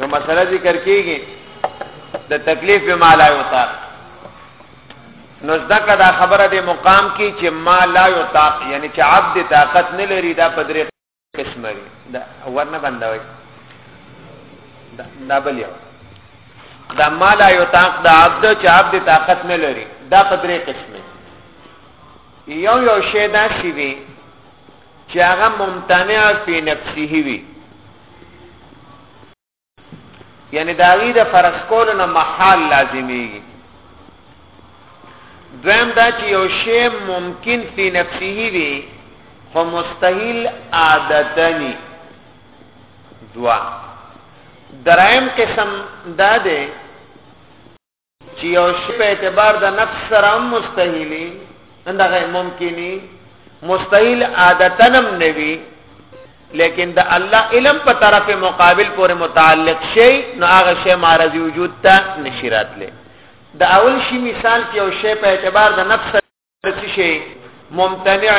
نو مسله ذکر کیږي د تکلیف به مالا یوتا نو ځکه دا خبره د مقام کې چې مالا یوتا یعنی چې عبد طاقت نه لري دا په درې قسم لري دا ورنه بندوي دا دا بل یو دا مالا یوتا دا عبد چې عبد طاقت نه لري دا په درې قسم یو یو شی دا سی وی چې هغه ممتنع فی نفسه وي یعنی دا غي د فرض کول نه محال لازمیږي دویم دا چې یو شی ممکن فی نفسه وي خو مستحیل عادتنی دوا درایم قسم دا ده چې یو شی په اعتبار د نفس سره هم مستحیلی اندغه ممکنی مستحیل عادتنم نوی لیکن د الله علم په طرف مقابل پورې متعلق شي نو هغه شی معرضی وجود ته نشی راتله د اول شی مثال کې یو شی په اعتبار د نفس څه شي ممتنع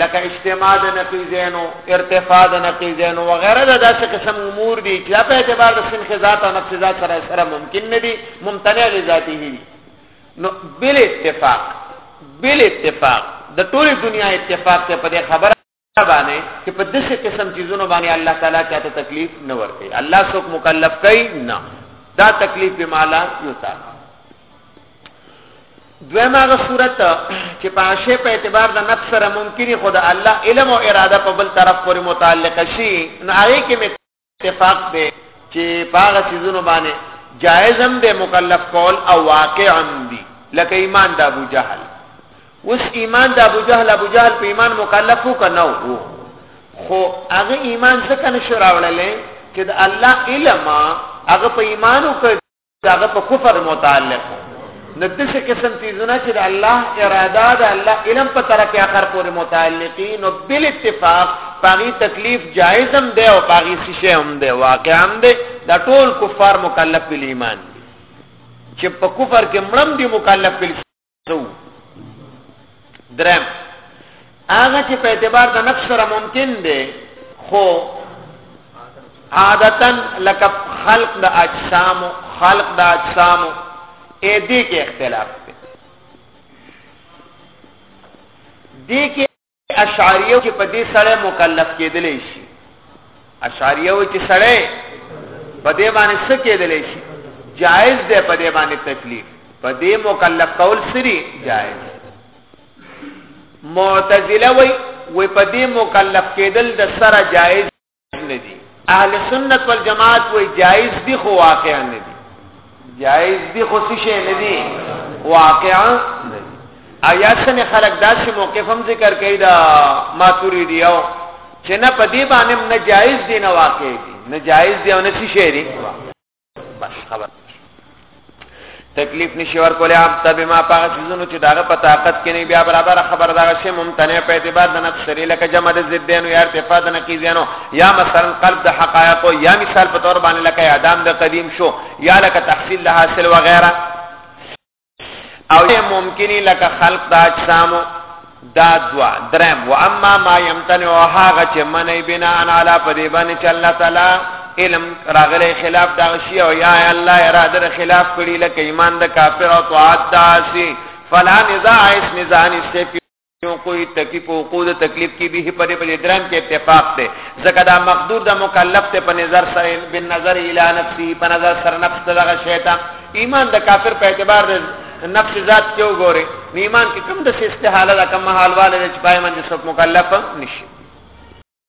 لکه اجتماع د نقیزینو ارتفاع د نقیزینو وغیرہ دا داسې قسم امور دي چې په اعتبار د سنخ ذات او نفس ذات سره سره ممکن نه دي ممتنع لذاته دي نو بل اتفاق بل اتفاق د ټول دنیا اتفاق ته په خبره باندې چې په دغه قسم چیزونو باندې الله تعالی چاته تکلیف نه ورکړي الله څوک مکلف کوي نه دا تکلیف به مالا یوتا دویمه هغه صورت چې په عاشه په اعتبار د نفس سره ممکنی خدا الله علم او اراده په بل طرف پورې متعلق شي نو هغه کې اتفاق دی چې پاغه سيزونو باندې جائز هم به مکلف کول او واقع هم دي لکه ایمان د ابو جهل اوس ایمان د ابو جهل ابو جهل په ایمان مکلف وکنه وو خو هغه ایمان څخه نشو راوړلې چې د الله علم هغه په ایمان وکړ داغه په کفر متعلق نو دغه قسم تیزونه چې د الله اراده د الله علم په طرف اخر پورې متعلقي نو بل اتفاق پاغي تکلیف جایز هم دی او پاغي شیشه هم دی واقع هم دی دا ټول کفار مکلف بل ایمان چې په کفر کې مړم دي مکلف بل سو درم هغه چې په اعتبار د نفس سره ممکن دی خو عادتا لکه خلق د اجسام خلق د اجسام اې دې کې اختلاف دی دې کې اشعریه چې په دې سړی مکلف کېدلی شي اشعریه و چې سړی په دې باندې څه کېدلی شي جائز دی په دې باندې تکلیف په دې مکلف کول سری جائز معتزله وی وی په دې مکلف کېدل د سره جائز نه دي اهل سنت والجماعت وای جایز دي خو واقع نه دي جایز دي خو څه شي نه دي واقع نه دي آیا څنګه خلک داسې موقف هم ذکر کوي دا ماتوریدیو چې نه په دې باندې نه جایز دي نه واقع دي نه جایز دي او نه څه شي دي بس خبر تکلیف نشي ورکول عام ته بما پاغه چیزونو چې داغه په طاقت کې نه بیا برابر خبر دا شی ممتنع په اعتبار د نفس لري لکه جمع د زديانو یا ارتفاع د نقیزانو یا مثلا قلب د حقایق یا مثال په تور باندې لکه اعدام د قدیم شو یا لکه تحصیل له حاصل وغیرہ او دې ممکنی لکه خلق د اجسامو دا دوا درم و اما ما یمتنع هغه چې منې بنا ان علا په دې باندې چې الله تعالی علم راغلی خلاف دا شی او یا الله اراده خلاف کړی لکه ایمان د کافر او طاعت داسي فلا نزاع اس نزاع نسفی یو کوئی تکلیف او کو د تکلیف کې به په دې په درام کې اتفاق دی ځکه دا مقدور د مکلف ته په نظر سره بن نظر الی نفسی په نظر سره نفس ته دغه شیطان ایمان د کافر په اعتبار د نفس ذات کې وګوره ایمان کې کوم د استحاله د کوم حالواله چې پای باندې څوک مکلف نشي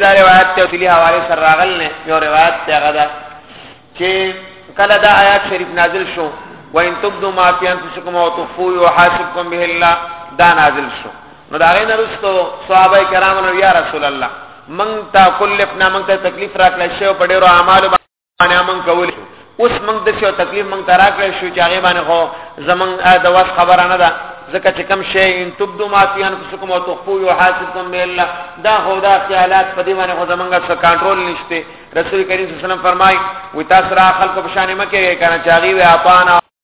دا روایت ته دلی حواله سره راغل نه یو روایت ته غدا چې کله دا آیات شریف نازل شو وان تبدو ما فی انفسکم او تخفو یحاسبکم به الله دا نازل شو نو دا غي نرستو صحابه کرام نو یا رسول الله من تا کلفنا من ته تکلیف راکړل شو په ډیرو اعمالو باندې امن کول اوس موږ د څه تکلیف موږ ترا کړی شو چې هغه باندې خو زمون د واس خبره نه ده ځکه چې کم شی ان تبدو ما فی انفسکم او تخفوا یحاسبکم بالله دا خو دا خیالات په دې باندې خو زمونږه څه کنټرول نشته رسول کریم صلی الله علیه وسلم فرمای و تاسو را خلق په شان مکه کنه چاغي و اپانا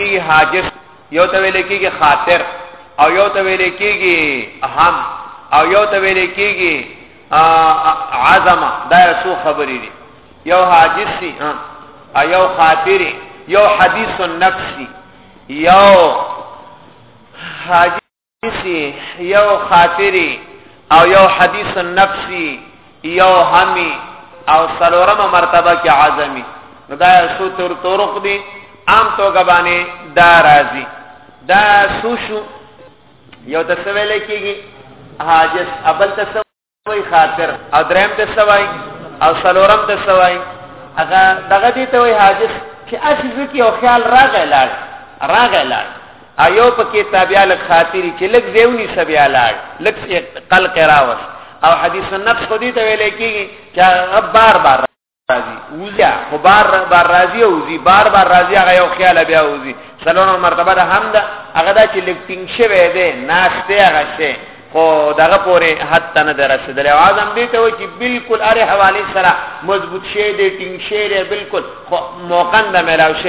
کیږي حاجت یو ته ویل کیږي خاطر او یو ته ویل کیږي اهم او یو ته ویل کیږي عزم دا څو خبرې دي یو حاجت سي او یو خاطر یو حدیث النفس یو حاجت نفسي یو خاطري او یو حدیث نفسي یو همي او سلورمه مرتبه کې عزمي نو دا سو تر طرق دي عام توګه باندې دا راځي دا سو شو یو تسویل کېږي حاجس ابل تسویل وای خاطر او دریم د سوای او سلورم د سوای هغه دغه دي ته وای حادث چې اسی ځکه او خیال راغی لاړ راغی لاړ ایو پکې تابعه لک خاطری چې لک زیونی سبیا لاړ لک قلق راوس او حدیث النفس خو دې ته ویل کېږي چې بار بار راځي وزیا خو بار بار راځي او وزي بار بار راځي هغه یو خیال بیا وزي سلام مرتبه ده هم ده هغه دا چې لکټینګ شوی دی ناشته هغه شي خو دغه پورې حد ته نه درسېدل او اعظم دې ته و چې بالکل اره حواله سره مضبوط شي دې ټینګ شي دې بالکل خو موقن د ملاو شي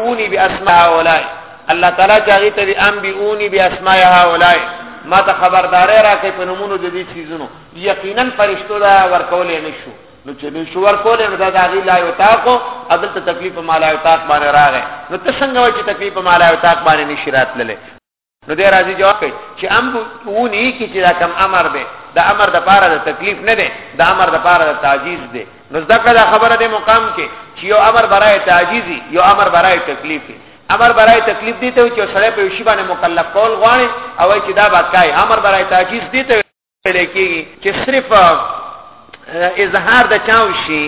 اونی باسماء هؤلاء الله تعالی چاغی ته دی ام بی اونی باسماء هؤلاء ما ته خبردارې راکې په نمونه د دې چیزونو یقینا فرشتو دا ورکولې نشو نو چې نو شو ورکول نو دا داغي لا یو تاکو عدل ته تکلیف مالا یو تاک باندې راغې نو ته څنګه وای چې تکلیف مالا یو تاک باندې نشی راتللې نو دې راځي جواب کوي چې ام ونی کی چې دا کم امر دی د امر د پاره د تکلیف نه دی د امر د پاره د تعجیز دی نو ځکه دا خبره د مقام کې چې یو امر برای تعجیزي یو امر برای تکلیف دی امر برای تکلیف دی ته چې سړی په شی باندې مکلف کول غواړي او چې دا باکای امر برای تعجیز دی ته لیکي چې صرف اظهار د چاو شي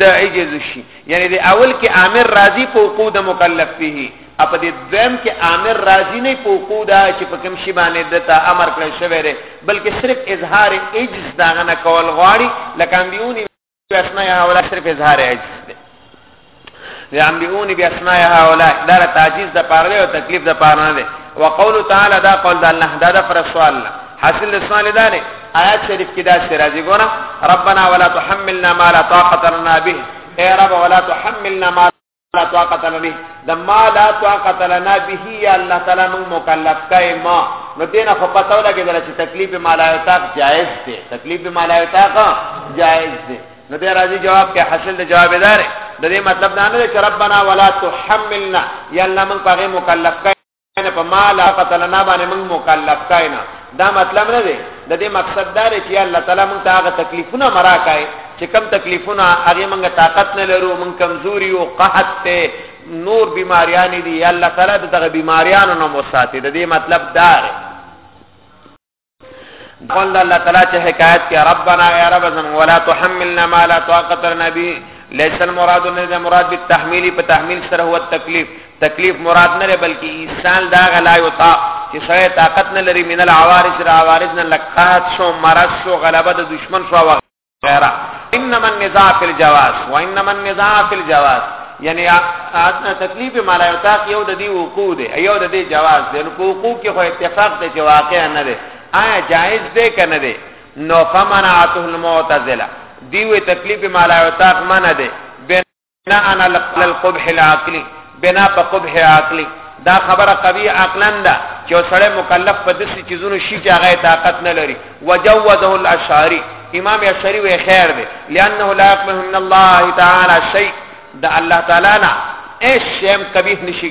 د عجز شي یعنی د اول کې امر راضی په وقوع د مکلف فيه اپ دې دویم کې امر راضی نه په وقوع دا چې په کوم شی باندې دته امر کړی شوی دی بلکې صرف اظهار عجز دا نه کول غواړي لکه انبيوني اسماء هؤلاء صرف اظهار عجز دی لعنبئونی باسماء هؤلاء دا تعجیز د پاره دی او تکلیف د پاره نه دی وقول تعالی دا قول د الله دا د پر سوال نه حاصل سوال دا دی آیات شریف کې دا سره راځي ګوره ربنا ولا تحملنا ما لا طاقت لنا به اے رب ولا تحملنا ما لا طاقت لنا د ما لا طاقت لنا به یا الله تعالی موږ مکلف کای ما نو دینه خو پته ولګیدل چې تکلیف ما لا طاق جائز دی تکلیف ما لا طاق جائز دی نو دې راځي جواب کې حاصل د جواب دار د دې مطلب دا نه چې ربنا ولا تحملنا یا الله موږ پاغه مکلف کای کنه په ما لا قتلنا باندې موږ مکلف کاینا دا مطلب نه دی د دې مقصد دا دی چې الله تعالی موږ ته هغه تکلیفونه مرا کای چې کم تکلیفونه هغه موږ طاقت نه لرو موږ کمزوري او قحط ته نور بیماریان دي الله تعالی دغه بیماریانو نه مو ساتي د دې مطلب دا دی قال الله تعالی چې حکایت کې ربنا یا رب زم ولا تحملنا ما لا طاقت لنا به ليس المراد نه مراد بالتحميل په تحميل سره هو تکلیف تکلیف مراد نه بلکې انسان دا غلا یوتا چې سره طاقت نه لري من العوارض را عوارض نه لقات شو مرض شو غلبه د دشمن شو غیره انما النزاع فی الجواز وانما النزاع فی الجواز یعنی اتنا تکلیف مالا یطاق یو د دې وقوع دی یو د دې جواز دی نو په وقوع کې خو اتفاق دی چې واقع نه دی آیا جائز دی که نه دی نو فمنعته المعتزله دیو تکلیف مالا یطاق منه دی بناء علی القبح العقلی بنا په قبح عقلی دا خبره قوی عقلا ده چې سړی مکلف په دسي چیزونو شي چې هغه طاقت نه لري وجوزه الاشعری امام اشعری وی خیر دی لانه لا يقبل من الله تعالی شيء دا الله تعالی نه ايش شيء کبيح نشي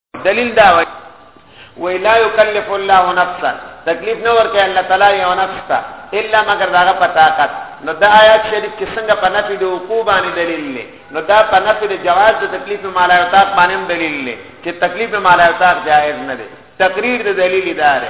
دلیل دا وایي وی لا یکلف الله نفسا تکلیف نه ورکه الله تعالی یو نفس ته الا مگر داغه په طاقت نو دا آیات شریف کې څنګه په نفي د وقوع باندې دلیل لې نو دا په نفي د جواز د تکلیف مالا او طاقت باندې دلیل لې چې تکلیف مالا او طاقت جائز نه دی تقریر د دلیل اداره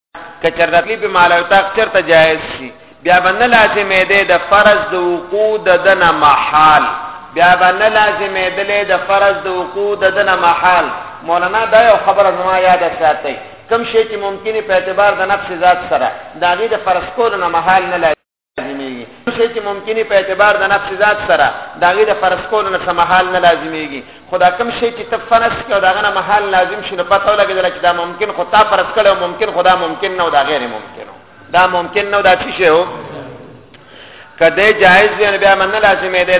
کچر دخلی په مال او تاق چرته جائز شي بیا باندې لازمې ده د فرض د وقوع د دنه محال بیا باندې لازمې ده د فرض د وقوع د دنه محال مولانا دا یو خبره زما یاد ساتي کوم شی چې ممکنه په اعتبار د نفس ذات سره دا غي د فرض کولو نه محال نه لازميږي شي چې ممکنه په اعتبار د نفس ذات سره دا غي د فرض کول نه سمحال نه لازميږي خدا کوم شي چې تفنس کې دا غنه محل لازم شي نو پته ولګي چې دا ممکن خو تا فرض کړو ممکن خدا ممکن نه دا غیر ممکن دا ممکن نه دا شي هو کده جائز دی بیا من لازمي دی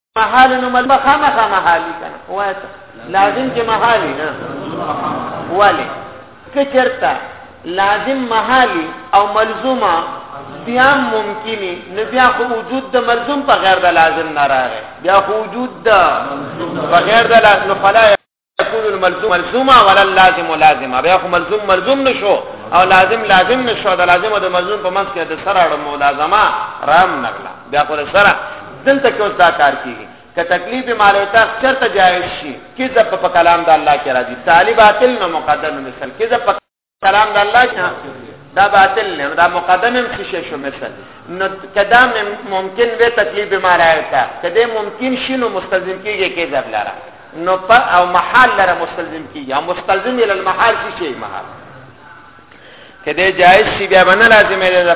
محال نو مل خامخا محالي کنه وایي لازم کې محالي نه والي کچرتا لازم محالي او ملزومه بیا ممکنی نو بیا خو وجود د ملزوم په غیر د لازم نه راغی بیا خو وجود د په غیر د لازم فلا يكون الملزوم ملزوما ولا اللازم لازما بیا خو ملزوم ملزوم نشو او لازم لازم نشو دا لازم او د ملزوم په منځ کې د سره اړه ملازمه رام نغلا بیا خو سره دلته کې اوس دا کار کیږي که تکلیف مالوتا چرته جایز شي کذب په کلام د الله کې راځي طالب باطل نو مقدم مثال کذب کلام د الله نه دا باطل نه دا مقدم هم شي شو مثلا نو کدا ممکن به تکلیف به ما راځه کدا ممکن شي نو مستلزم کیږي کې ځب لاره نو پر او محال لره مستلزم کیږي او مستلزم ال المحال شي شي محال کدا جائز شي بیا باندې لازمه ده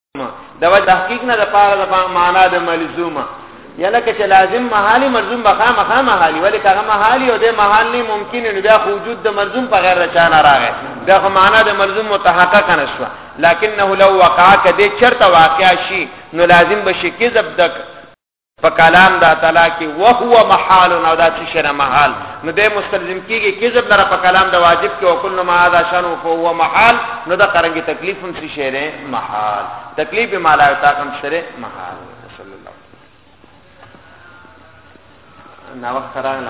د وجه تحقیق نه د پاره د معنا د ملزومه یا لکه چې لازم محالي ملزوم بخا مخا محالي ولی کغه محالي او د محال نه ممکن نه بیا وجود د ملزوم په غیر چانه راغی دا خو معنا د ملزوم متحقق نه شو لکنه لو وقع کده چرته واقع شي نو لازم بشي کذب دک په کلام د تعالی کې وهو محال او دا چې شنه محال نو د مستلزم کېږي کذب لره په کلام د واجب کې او کله ما دا شان او هو محال نو دا قرنګي تکلیف هم شي شعر محال تکلیف به مالا تا کم شعر محال صلی الله علیه وسلم نو وخت راغله